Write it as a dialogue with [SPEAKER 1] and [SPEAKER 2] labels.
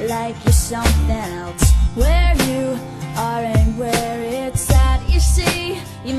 [SPEAKER 1] like you're something else. Where you are and where it's at. You see, you